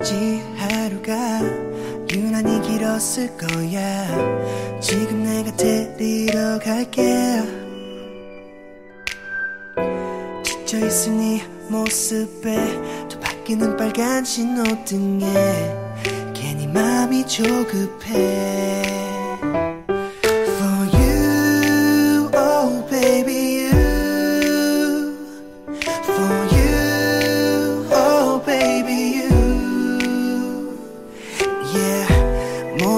어찌 하루가 유난히 길었을 거야. 지금 내가 데리러 갈게. 지쳐있으니 모습에 또 바뀌는 빨간 신호등에 괜히 마음이 조급해.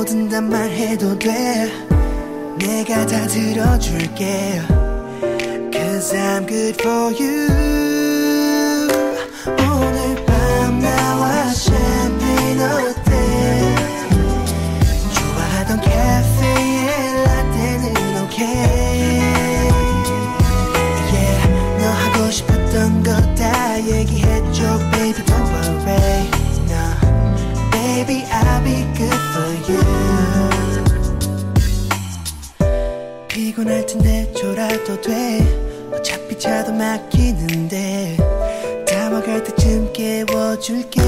뭐든 다 말해도 돼 내가 다 들어줄게 Cause I'm good for you 피곤할 텐데 졸아도 돼. 어차피 차도 막히는데 다 와갈 때쯤 깨워줄게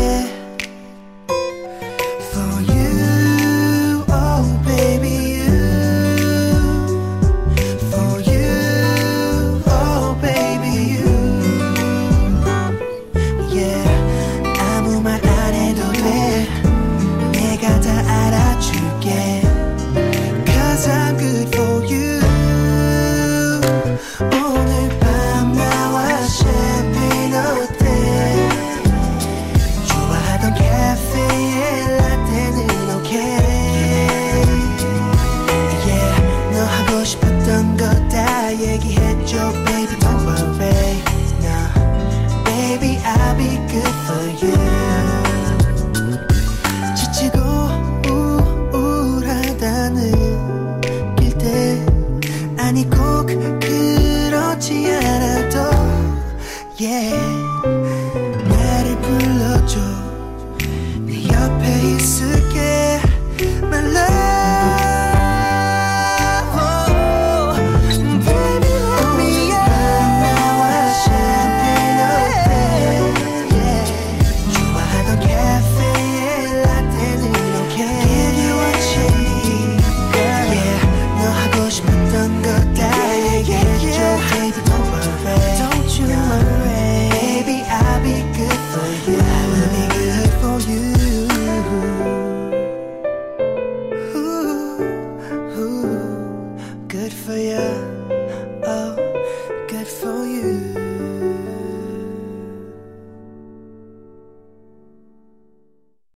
Yeah. yeah, oh, good for you.